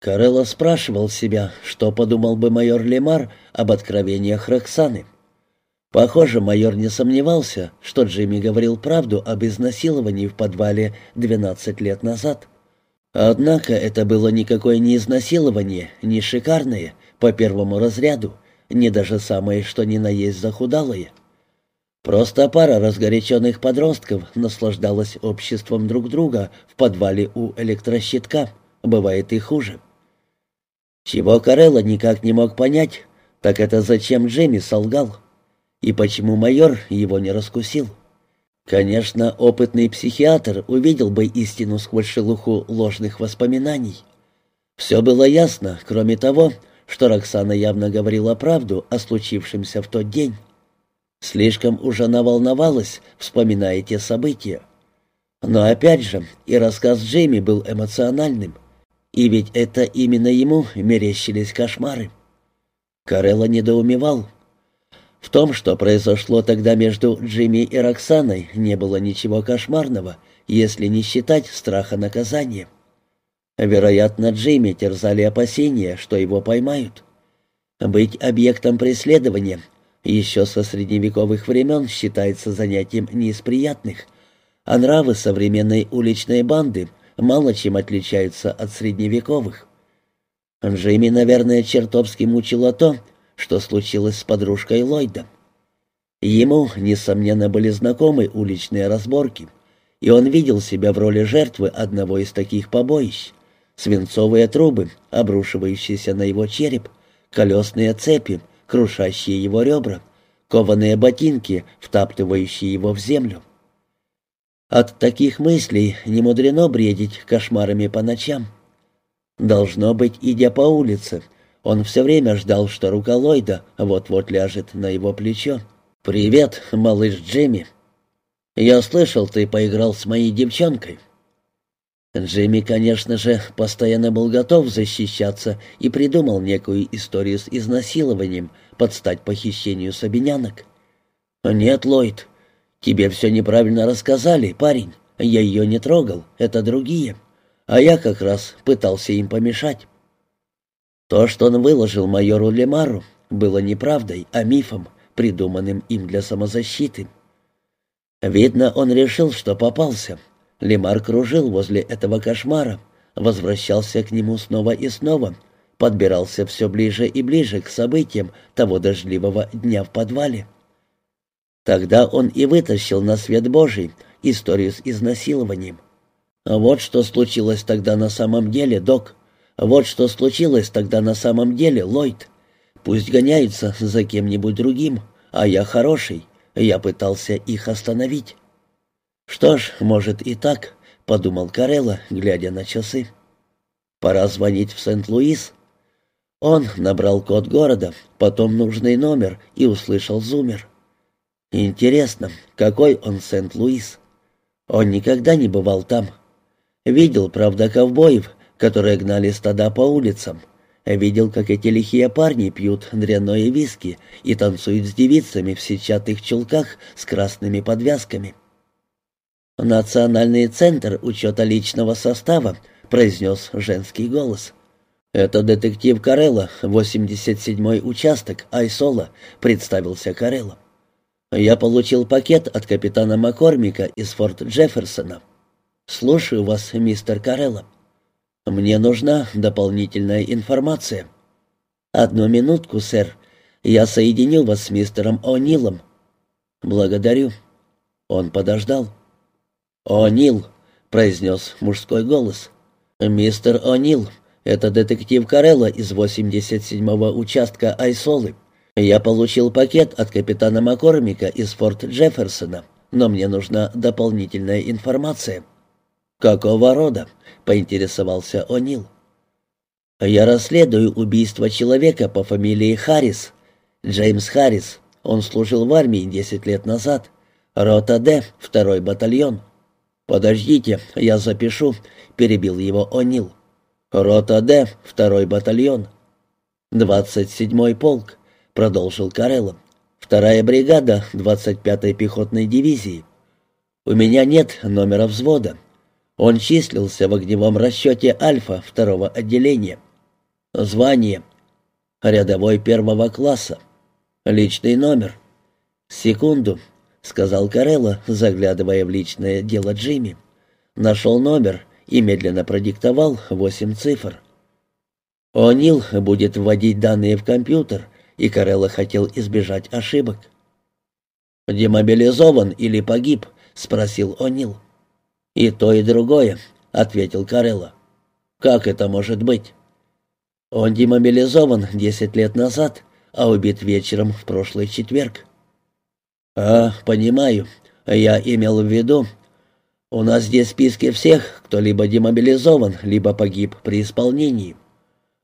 Карелла спрашивал себя, что подумал бы майор Лемар об откровениях Роксаны. Похоже, майор не сомневался, что Джимми говорил правду об изнасиловании в подвале 12 лет назад. Однако это было никакое не изнасилование, не шикарное, по первому разряду, не даже самое, что ни на есть захудалое. Просто пара разгоряченных подростков наслаждалась обществом друг друга в подвале у электрощитка. Бывает и хуже. Чего Карелла никак не мог понять, так это зачем Джемми солгал. И почему майор его не раскусил? Конечно, опытный психиатр увидел бы истину сквозь шелуху ложных воспоминаний. Все было ясно, кроме того, что Роксана явно говорила правду о случившемся в тот день. Слишком уж она волновалась, вспоминая те события. Но опять же, и рассказ Джейми был эмоциональным. И ведь это именно ему мерещились кошмары. Карелла недоумевал, в том, что произошло тогда между Джимми и Роксаной, не было ничего кошмарного, если не считать страха наказания. Вероятно, Джимми терзали опасения, что его поймают. Быть объектом преследования еще со средневековых времен считается занятием не из приятных, а нравы современной уличной банды мало чем отличаются от средневековых. Джимми, наверное, чертовски мучило то, что случилось с подружкой Ллойда. Ему, несомненно, были знакомы уличные разборки, и он видел себя в роли жертвы одного из таких побоищ. Свинцовые трубы, обрушивающиеся на его череп, колесные цепи, крушащие его ребра, кованые ботинки, втаптывающие его в землю. От таких мыслей не мудрено бредить кошмарами по ночам. Должно быть, идя по улице, он все время ждал, что рука Ллойда вот-вот ляжет на его плечо. «Привет, малыш Джимми. Я слышал, ты поиграл с моей девчонкой». Джимми, конечно же, постоянно был готов защищаться и придумал некую историю с изнасилованием, под стать похищению сабинянок. «Нет, Ллойд, тебе все неправильно рассказали, парень. Я ее не трогал, это другие. А я как раз пытался им помешать». То, что он выложил майору Лемару, было неправдой, а мифом, придуманным им для самозащиты. Видно, он решил, что попался. Лемар кружил возле этого кошмара, возвращался к нему снова и снова, подбирался все ближе и ближе к событиям того дождливого дня в подвале. Тогда он и вытащил на свет Божий историю с изнасилованием. Вот что случилось тогда на самом деле, док. Вот что случилось тогда на самом деле, Ллойд. Пусть гоняются за кем-нибудь другим, а я хороший. Я пытался их остановить. Что ж, может и так, подумал Карелла, глядя на часы. Пора звонить в Сент-Луис. Он набрал код города, потом нужный номер и услышал зумер. Интересно, какой он Сент-Луис? Он никогда не бывал там. Видел, правда, ковбоев, которые гнали стада по улицам. Видел, как эти лихие парни пьют дрянное виски и танцуют с девицами в сетчатых чулках с красными подвязками. «Национальный центр учета личного состава», — произнес женский голос. «Это детектив Карелла, 87-й участок, Айсола», — представился Карелла. «Я получил пакет от капитана Маккормика из Форт Джефферсона. Слушаю вас, мистер Карелла». «Мне нужна дополнительная информация». «Одну минутку, сэр. Я соединил вас с мистером О'Нилом». «Благодарю». Он подождал. «О'Нил», — произнес мужской голос. «Мистер О'Нил, это детектив Карелла из 87-го участка Айсолы. Я получил пакет от капитана Маккормика из Форт Джефферсона, но мне нужна дополнительная информация». «Какого рода?» — поинтересовался О'Нил. «Я расследую убийство человека по фамилии Харрис. Джеймс Харрис. Он служил в армии десять лет назад. Рота Д, второй батальон». «Подождите, я запишу», — перебил его О'Нил. «Рота Д, второй батальон». «Двадцать седьмой полк», — продолжил Карелло. «Вторая бригада двадцать пятой пехотной дивизии. У меня нет номера взвода. Он числился в огневом расчете «Альфа» второго отделения. Звание. Рядовой первого класса. Личный номер. Секунду, сказал Карелла, заглядывая в личное дело Джимми. Нашел номер и медленно продиктовал восемь цифр. О'Нил будет вводить данные в компьютер, и Карелла хотел избежать ошибок. «Демобилизован или погиб?» — спросил О'Нил. «И то, и другое», — ответил Карелла. «Как это может быть?» «Он демобилизован десять лет назад, а убит вечером в прошлый четверг». «А, понимаю. Я имел в виду. У нас здесь списки всех, кто либо демобилизован, либо погиб при исполнении.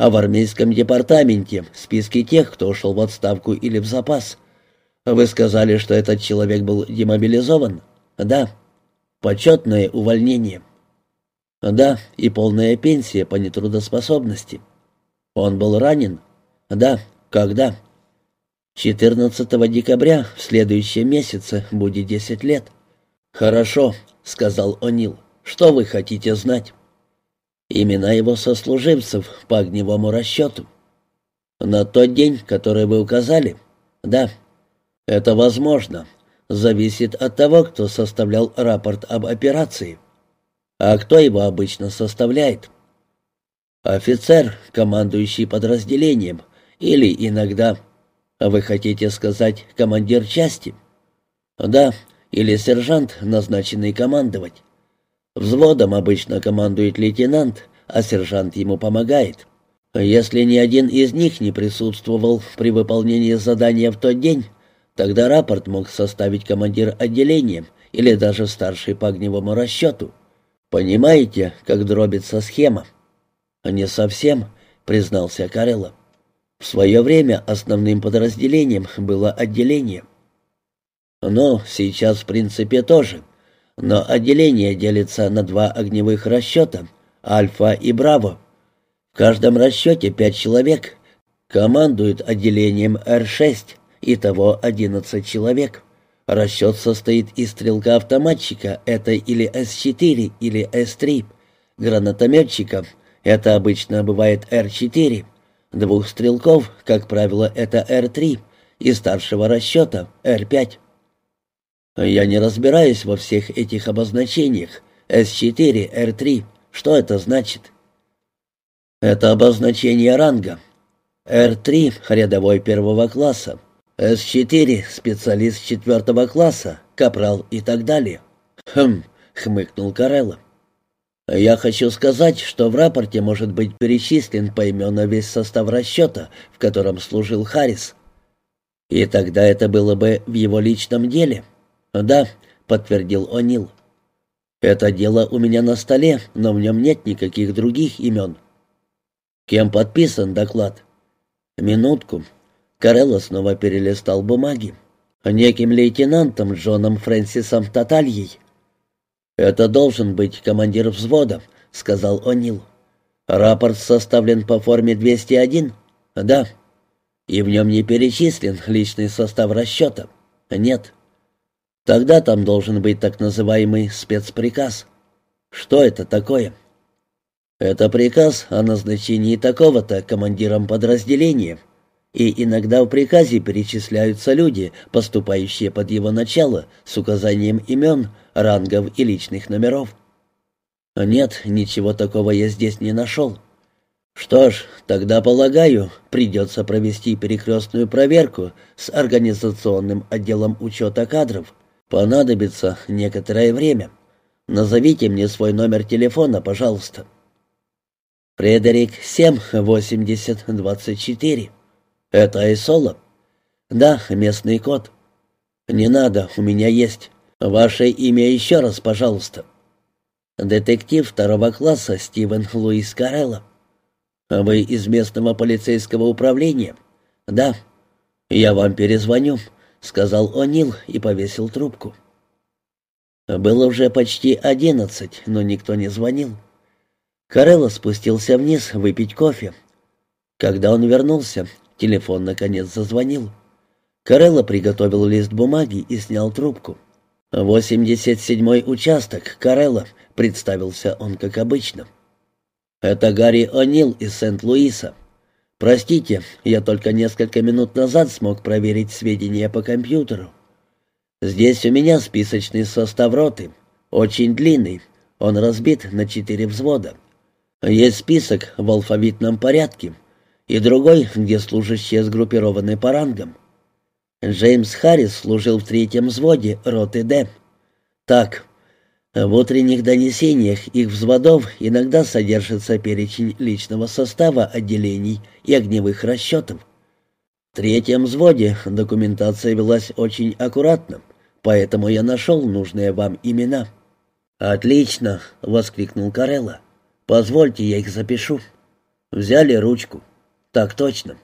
А в армейском департаменте списки тех, кто ушел в отставку или в запас. Вы сказали, что этот человек был демобилизован?» «Да». «Почетное увольнение». «Да, и полная пенсия по нетрудоспособности». «Он был ранен?» «Да». «Когда?» 14 декабря в следующем месяце будет 10 лет. Хорошо, сказал О'Нил. Что вы хотите знать? Имена его сослуживцев по огневому расчету. На тот день, который вы указали? Да. Это возможно. Зависит от того, кто составлял рапорт об операции. А кто его обычно составляет? Офицер, командующий подразделением, или иногда «Вы хотите сказать командир части?» «Да, или сержант, назначенный командовать. Взводом обычно командует лейтенант, а сержант ему помогает. Если ни один из них не присутствовал при выполнении задания в тот день, тогда рапорт мог составить командир отделения или даже старший по огневому расчету. Понимаете, как дробится схема?» «Не совсем», — признался Карелло. В свое время основным подразделением было отделение. Ну, сейчас в принципе тоже. Но отделение делится на два огневых расчета — Альфа и Браво. В каждом расчете пять человек. Командуют отделением Р-6, итого 11 человек. Расчет состоит из стрелка-автоматчика, это или С-4, или С-3. Гранатометчика, это обычно бывает Р-4. Двух стрелков, как правило, это Р-3, и старшего расчета Р-5. Я не разбираюсь во всех этих обозначениях. С-4, Р-3. Что это значит? Это обозначение ранга. Р-3 — рядовой первого класса. С-4 — специалист четвертого класса, капрал и так далее. Хм, хмыкнул Карелло. Я хочу сказать, что в рапорте может быть перечислен поименно весь состав расчета, в котором служил Харрис. И тогда это было бы в его личном деле. Да, подтвердил О'Нил. Это дело у меня на столе, но в нем нет никаких других имен. Кем подписан доклад? Минутку. Карелло снова перелистал бумаги. Неким лейтенантом Джоном Фрэнсисом Татальей. «Это должен быть командир взвода», — сказал О'Нил. «Рапорт составлен по форме 201?» «Да». «И в нем не перечислен личный состав расчета?» «Нет». «Тогда там должен быть так называемый спецприказ». «Что это такое?» «Это приказ о назначении такого-то командиром подразделения», и иногда в приказе перечисляются люди, поступающие под его начало, с указанием имен, рангов и личных номеров. Нет, ничего такого я здесь не нашел. Что ж, тогда, полагаю, придется провести перекрестную проверку с организационным отделом учета кадров. Понадобится некоторое время. Назовите мне свой номер телефона, пожалуйста. Фредерик 7 80 24. «Это Айсола?» «Да, местный код». «Не надо, у меня есть. Ваше имя еще раз, пожалуйста». «Детектив второго класса Стивен Луис Карелло». «Вы из местного полицейского управления?» «Да». «Я вам перезвоню», — сказал О'Нил и повесил трубку. Было уже почти одиннадцать, но никто не звонил. Карелло спустился вниз выпить кофе. Когда он вернулся, Телефон, наконец, зазвонил. Карелло приготовил лист бумаги и снял трубку. «Восемьдесят седьмой участок, Карелло», — представился он, как обычно. «Это Гарри О'Нил из Сент-Луиса. «Простите, я только несколько минут назад смог проверить сведения по компьютеру. Здесь у меня списочный состав роты, очень длинный, он разбит на четыре взвода. Есть список в алфавитном порядке и другой, где служащие сгруппированы по рангам. Джеймс Харрис служил в третьем взводе роты «Д». Так, в утренних донесениях их взводов иногда содержится перечень личного состава отделений и огневых расчетов. В третьем взводе документация велась очень аккуратно, поэтому я нашел нужные вам имена. «Отлично!» — воскликнул Карелла. «Позвольте, я их запишу». Взяли ручку. «Так точно».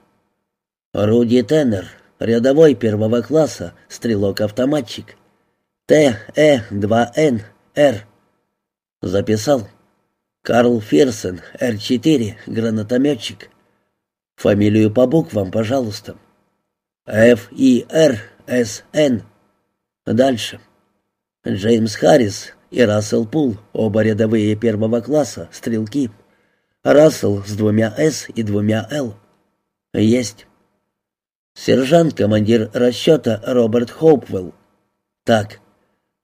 Руди Теннер, рядовой первого класса, стрелок-автоматчик. Т-Э-2-Н, Р. Записал. Карл Ферсен, Р-4, гранатометчик. Фамилию по буквам, пожалуйста. Ф-И-Р-С-Н. Дальше. Джеймс Харрис и Рассел Пул, оба рядовые первого класса, стрелки. Рассел с двумя «С» и двумя «Л». Есть. Сержант, командир расчета Роберт Хоупвелл. Так.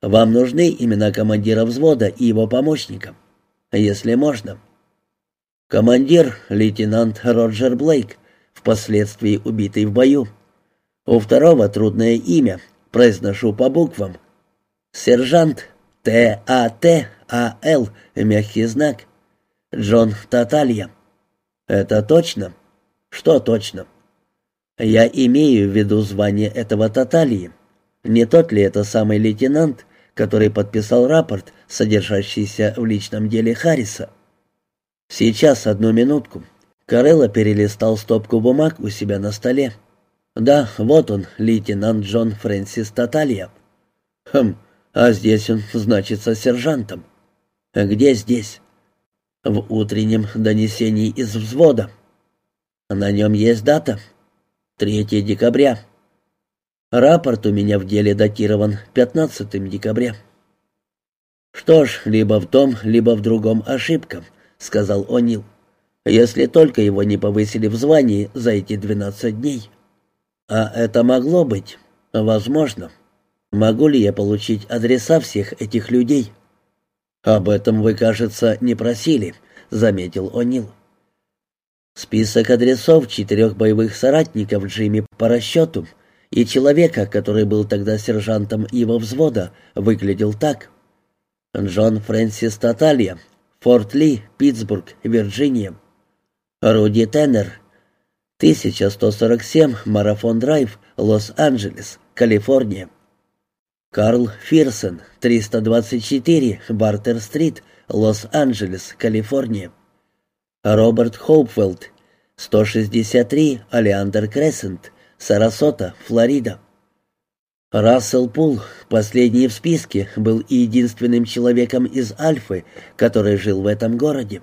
Вам нужны имена командира взвода и его помощника? Если можно. Командир — лейтенант Роджер Блейк, впоследствии убитый в бою. У второго трудное имя, произношу по буквам. Сержант Т-А-Т-А-Л, мягкий знак. Джон Таталья. Это точно? Что точно? Я имею в виду звание этого Татальи. Не тот ли это самый лейтенант, который подписал рапорт, содержащийся в личном деле Харриса. «Сейчас, одну минутку». Карелла перелистал стопку бумаг у себя на столе. «Да, вот он, лейтенант Джон Фрэнсис Таталья». «Хм, а здесь он значится сержантом». «Где здесь?» «В утреннем донесении из взвода». «На нем есть дата?» «3 декабря». Рапорт у меня в деле датирован 15 декабря. Что ж, либо в том, либо в другом ошибка, сказал О'Нил. Если только его не повысили в звании за эти 12 дней. А это могло быть? Возможно. Могу ли я получить адреса всех этих людей? Об этом вы, кажется, не просили, заметил О'Нил. Список адресов четырех боевых соратников Джимми по расчету — и человека, который был тогда сержантом его взвода, выглядел так. Джон Фрэнсис Таталья, Форт Ли, Питтсбург, Вирджиния. Руди Теннер, 1147 Марафон Драйв, Лос-Анджелес, Калифорния. Карл Фирсен, 324 Бартер-стрит, Лос-Анджелес, Калифорния. Роберт Хоупвелд, 163 Алиандер Крессент, Сарасота, Флорида. Рассел Пул, последний в списке, был единственным человеком из Альфы, который жил в этом городе.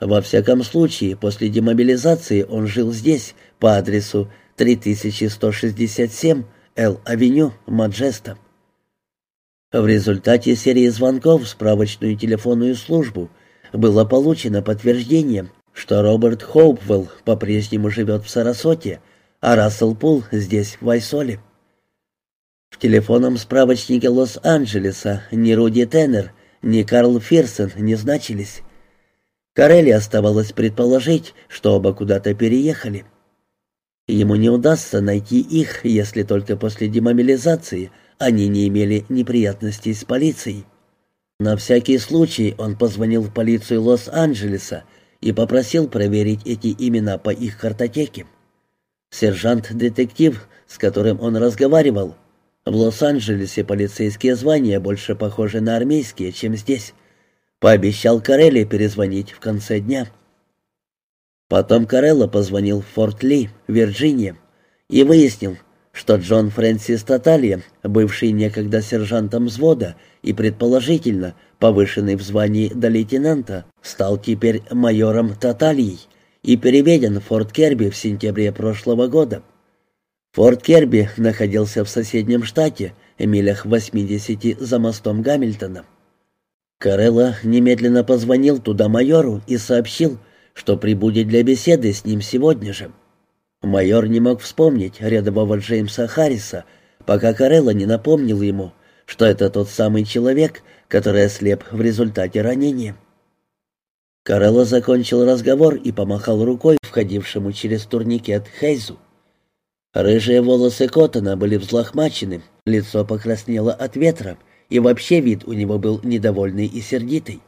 Во всяком случае, после демобилизации он жил здесь, по адресу 3167 Л-авеню, Маджеста. В результате серии звонков в справочную телефонную службу было получено подтверждение, что Роберт Хоупвелл по-прежнему живет в Сарасоте, а Рассел Пул здесь, в Вайсоле. В телефонном справочнике Лос-Анджелеса ни Руди Теннер, ни Карл Фирсен не значились. Карелли оставалось предположить, что оба куда-то переехали. Ему не удастся найти их, если только после демобилизации они не имели неприятностей с полицией. На всякий случай он позвонил в полицию Лос-Анджелеса и попросил проверить эти имена по их картотеке. Сержант-детектив, с которым он разговаривал, в Лос-Анджелесе полицейские звания больше похожи на армейские, чем здесь. Пообещал Карелли перезвонить в конце дня. Потом Карелло позвонил в Форт Ли, Вирджиния, и выяснил, что Джон Фрэнсис Таталья, бывший некогда сержантом взвода и, предположительно, повышенный в звании до лейтенанта, стал теперь майором Татальей и переведен в Форт Керби в сентябре прошлого года. Форт Керби находился в соседнем штате, милях в 80 за мостом Гамильтона. Карелла немедленно позвонил туда майору и сообщил, что прибудет для беседы с ним сегодня же. Майор не мог вспомнить рядового Джеймса Харриса, пока Карелла не напомнил ему, что это тот самый человек, который ослеп в результате ранения. Карелла закончил разговор и помахал рукой входившему через турникет Хейзу. Рыжие волосы Коттона были взлохмачены, лицо покраснело от ветра, и вообще вид у него был недовольный и сердитый.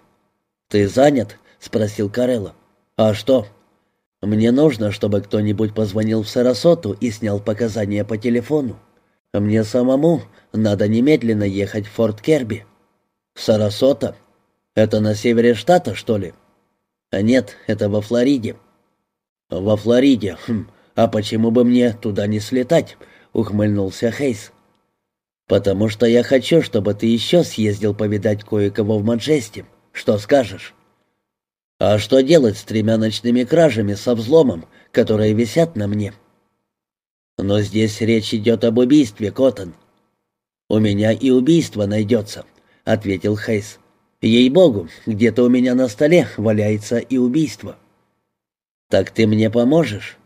«Ты занят?» — спросил Карелла. «А что?» «Мне нужно, чтобы кто-нибудь позвонил в Сарасоту и снял показания по телефону. Мне самому надо немедленно ехать в Форт Керби». «Сарасота? Это на севере штата, что ли?» «Нет, это во Флориде». «Во Флориде? Хм. А почему бы мне туда не слетать?» — ухмыльнулся Хейс. «Потому что я хочу, чтобы ты еще съездил повидать кое-кого в Маджесте. Что скажешь?» «А что делать с тремя ночными кражами со взломом, которые висят на мне?» «Но здесь речь идет об убийстве, Коттон». «У меня и убийство найдется», — ответил Хейс. «Ей-богу, где-то у меня на столе валяется и убийство». «Так ты мне поможешь?»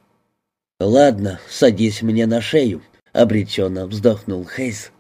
«Ладно, садись мне на шею», — обреченно вздохнул Хейс.